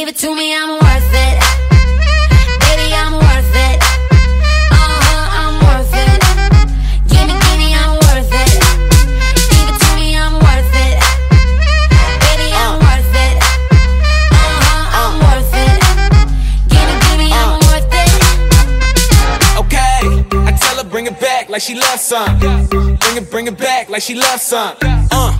Give it to me, I'm worth it. Baby, I'm worth it. Uh huh, I'm worth it. Give give me, I'm worth it. Give it to me, I'm worth it. Baby, I'm uh. worth it. Uh-huh, uh huh, I'm worth it. Give give me, I'm uh. worth it. Okay, I tell her bring it back like she loves some. Bring it, bring it back like she loves some. Uh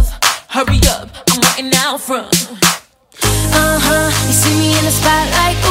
Hurry up, I'm waiting out front. Uh huh. You see me in the spotlight, ooh,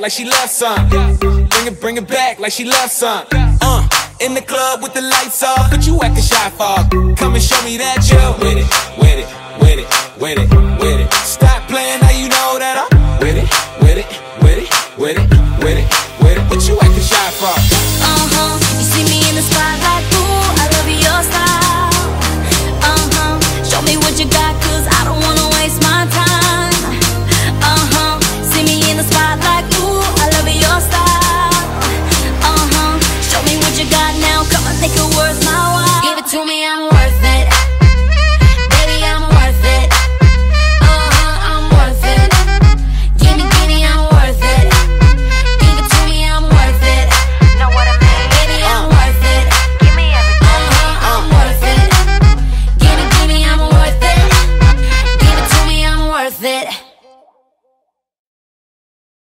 Like she loves some. Bring it, bring it back like she loves some. Uh, in the club with the lights off, but you acting shy for. Come and show me that you're with it, with it, with it, with it,